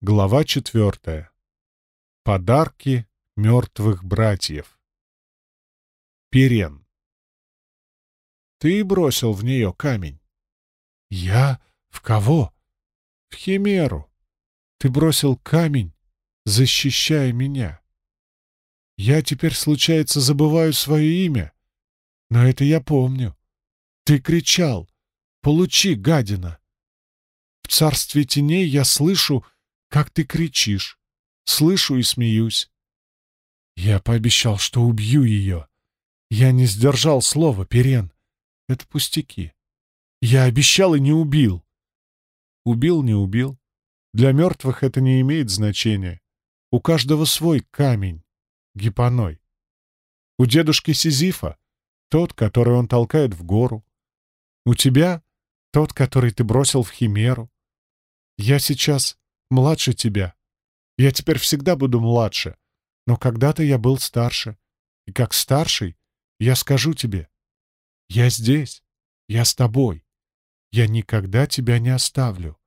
Глава четвертая. Подарки мертвых братьев. Перен. Ты бросил в нее камень. Я? В кого? В Химеру. Ты бросил камень, защищая меня. Я теперь, случается, забываю свое имя, но это я помню. Ты кричал «Получи, гадина!» В царстве теней я слышу, как ты кричишь, слышу и смеюсь. Я пообещал, что убью ее. Я не сдержал слова, Перен. Это пустяки. Я обещал и не убил. Убил, не убил. Для мертвых это не имеет значения. У каждого свой камень, гипоной. У дедушки Сизифа тот, который он толкает в гору. У тебя тот, который ты бросил в химеру. Я сейчас младше тебя. Я теперь всегда буду младше, но когда-то я был старше. И как старший я скажу тебе, я здесь, я с тобой. Я никогда тебя не оставлю.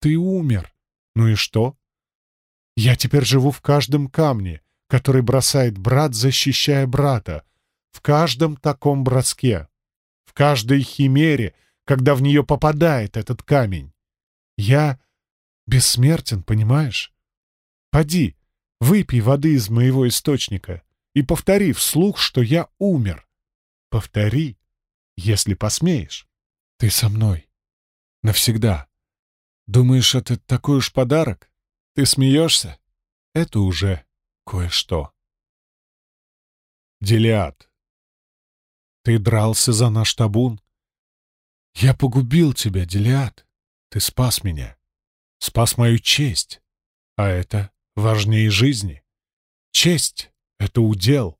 Ты умер. Ну и что? Я теперь живу в каждом камне, который бросает брат, защищая брата, в каждом таком броске, в каждой химере, когда в нее попадает этот камень. Я бессмертен, понимаешь? Поди, выпей воды из моего источника и повтори вслух, что я умер. Повтори, если посмеешь. Ты со мной. Навсегда. Думаешь, это такой уж подарок? Ты смеешься? Это уже кое-что. Делиад. Ты дрался за наш табун. Я погубил тебя, Делиад. Ты спас меня. Спас мою честь. А это важнее жизни. Честь — это удел.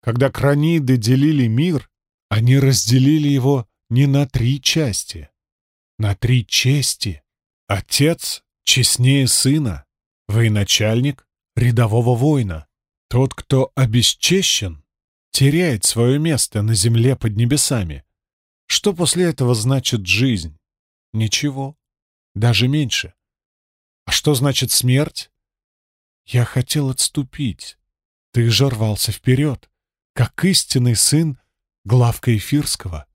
Когда краниды делили мир, они разделили его не на три части, на три чести. Отец честнее сына, военачальник — рядового воина. Тот, кто обесчещен, теряет свое место на земле под небесами. Что после этого значит жизнь? Ничего. Даже меньше. А что значит смерть? Я хотел отступить. Ты же рвался вперед, как истинный сын Главка Эфирского.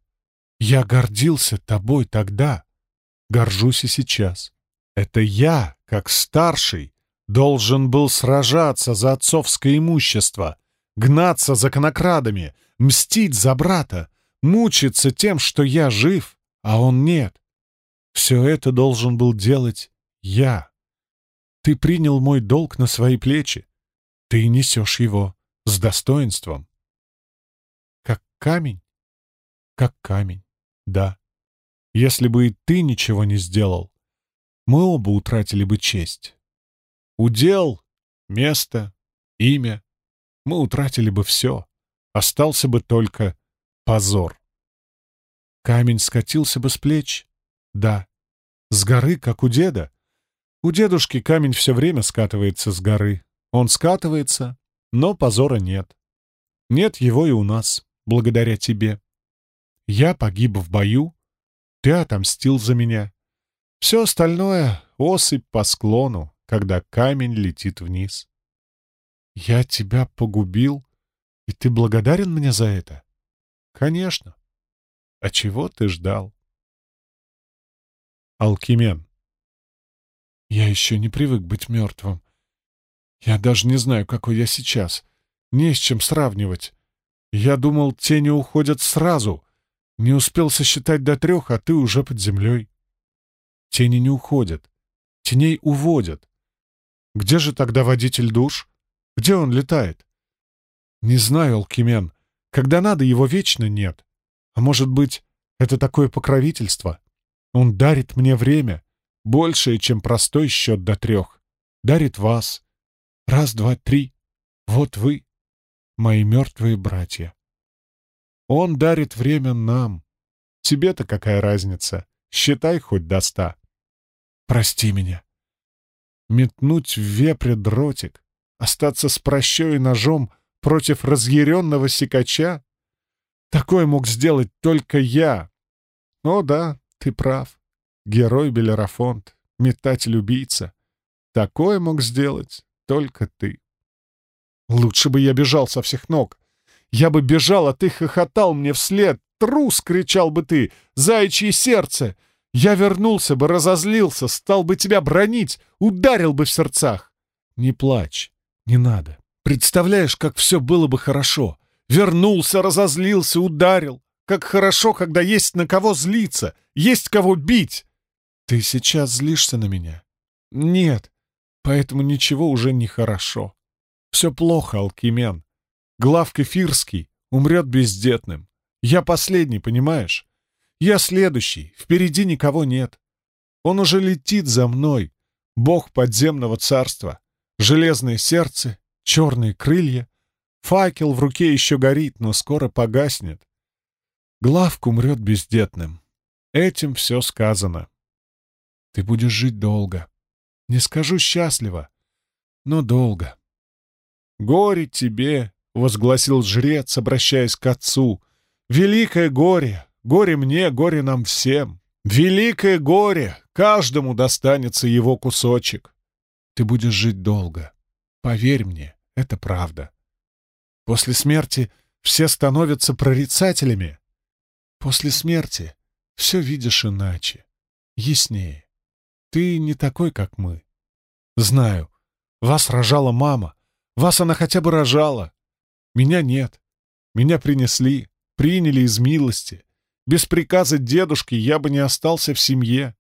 Я гордился тобой тогда, горжусь и сейчас. Это я, как старший, должен был сражаться за отцовское имущество, гнаться за конокрадами, мстить за брата, мучиться тем, что я жив, а он нет. Все это должен был делать я. Ты принял мой долг на свои плечи. Ты несешь его с достоинством. Как камень? Как камень, да. Если бы и ты ничего не сделал, мы оба утратили бы честь. Удел, место, имя, мы утратили бы все. Остался бы только позор. Камень скатился бы с плеч? Да. С горы, как у деда? У дедушки камень все время скатывается с горы. Он скатывается, но позора нет. Нет его и у нас, благодаря тебе. Я погиб в бою, ты отомстил за меня. Все остальное — осыпь по склону, когда камень летит вниз. «Я тебя погубил, и ты благодарен мне за это?» «Конечно. А чего ты ждал?» Алкимен. «Я еще не привык быть мертвым. Я даже не знаю, какой я сейчас. Не с чем сравнивать. Я думал, тени уходят сразу. Не успел сосчитать до трех, а ты уже под землей. Тени не уходят. Теней уводят. Где же тогда водитель душ?» Где он летает? Не знаю, Алкимен. Когда надо, его вечно нет. А может быть, это такое покровительство? Он дарит мне время, большее, чем простой счет до трех. Дарит вас. Раз, два, три. Вот вы, мои мертвые братья. Он дарит время нам. Тебе-то какая разница? Считай хоть до ста. Прости меня. Метнуть в вепре дротик, Остаться с прощой и ножом против разъяренного сикача? Такое мог сделать только я. О да, ты прав. Герой Белерафонт, метатель-убийца. Такое мог сделать только ты. Лучше бы я бежал со всех ног. Я бы бежал, а ты хохотал мне вслед. Трус, кричал бы ты, заячье сердце. Я вернулся бы, разозлился, стал бы тебя бронить, ударил бы в сердцах. Не плачь, не надо. Представляешь, как все было бы хорошо. Вернулся, разозлился, ударил. Как хорошо, когда есть на кого злиться, есть кого бить. Ты сейчас злишься на меня? Нет, поэтому ничего уже не хорошо. Все плохо, Алкимен. Глав Кефирский умрет бездетным. Я последний, понимаешь? Я следующий, впереди никого нет. Он уже летит за мной, бог подземного царства. Железное сердце, черные крылья. Факел в руке еще горит, но скоро погаснет. Главк умрет бездетным. Этим все сказано. Ты будешь жить долго. Не скажу счастливо, но долго. «Горе тебе!» — возгласил жрец, обращаясь к отцу. «Великое горе! Горе мне, горе нам всем! Великое горе! Каждому достанется его кусочек! Ты будешь жить долго. Поверь мне, это правда. После смерти все становятся прорицателями. После смерти все видишь иначе, яснее. Ты не такой, как мы. Знаю, вас рожала мама, вас она хотя бы рожала. Меня нет. Меня принесли, приняли из милости. Без приказа дедушки я бы не остался в семье.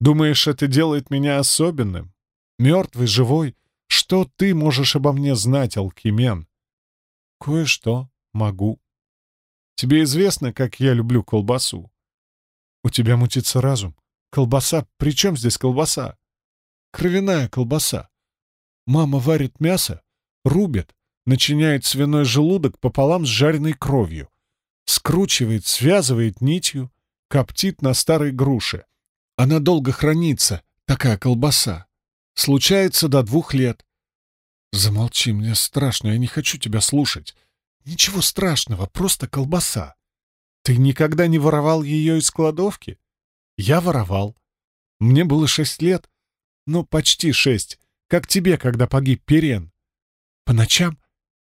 Думаешь, это делает меня особенным? Мертвый, живой? Что ты можешь обо мне знать, Алкимен? Кое-что могу. Тебе известно, как я люблю колбасу. У тебя мутится разум. Колбаса? При чем здесь колбаса? Кровяная колбаса. Мама варит мясо, рубит, начиняет свиной желудок пополам с жареной кровью, скручивает, связывает нитью, коптит на старой груше. Она долго хранится, такая колбаса. Случается до двух лет. Замолчи, мне страшно, я не хочу тебя слушать. Ничего страшного, просто колбаса. Ты никогда не воровал ее из кладовки? Я воровал. Мне было шесть лет, ну, почти шесть, как тебе, когда погиб Перен. По ночам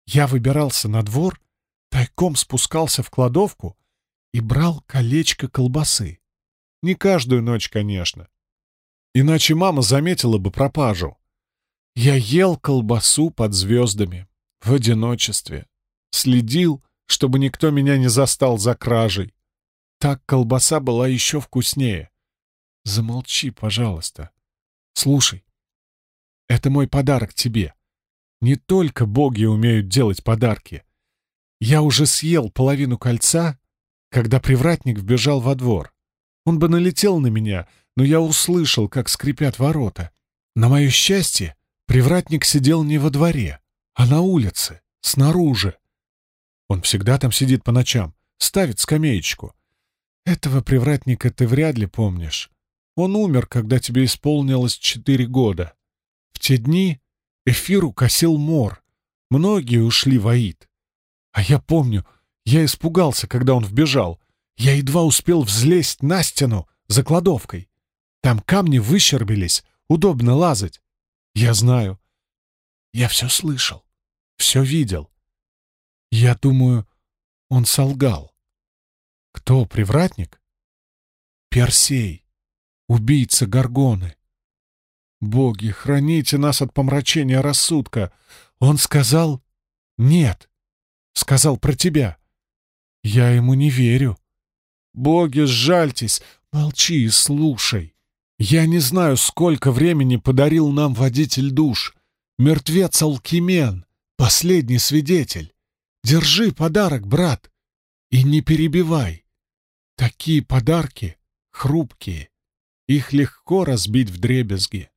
я выбирался на двор, тайком спускался в кладовку и брал колечко колбасы. Не каждую ночь, конечно. Иначе мама заметила бы пропажу. Я ел колбасу под звездами, в одиночестве. Следил, чтобы никто меня не застал за кражей. Так колбаса была еще вкуснее. Замолчи, пожалуйста. Слушай, это мой подарок тебе. Не только боги умеют делать подарки. Я уже съел половину кольца, когда привратник вбежал во двор. Он бы налетел на меня, но я услышал, как скрипят ворота. На мое счастье, привратник сидел не во дворе, а на улице, снаружи. Он всегда там сидит по ночам, ставит скамеечку. Этого привратника ты вряд ли помнишь. Он умер, когда тебе исполнилось четыре года. В те дни Эфиру косил мор. Многие ушли в Аид. А я помню, я испугался, когда он вбежал. Я едва успел взлезть на стену за кладовкой. Там камни выщербились, удобно лазать. Я знаю. Я все слышал, все видел. Я думаю, он солгал. Кто, привратник? Персей, убийца Гаргоны. Боги, храните нас от помрачения рассудка. Он сказал «нет». Сказал про тебя. Я ему не верю. Боги, сжальтесь, молчи и слушай. Я не знаю, сколько времени подарил нам водитель душ. Мертвец Алкимен, последний свидетель. Держи подарок, брат, и не перебивай. Такие подарки хрупкие, их легко разбить в дребезги.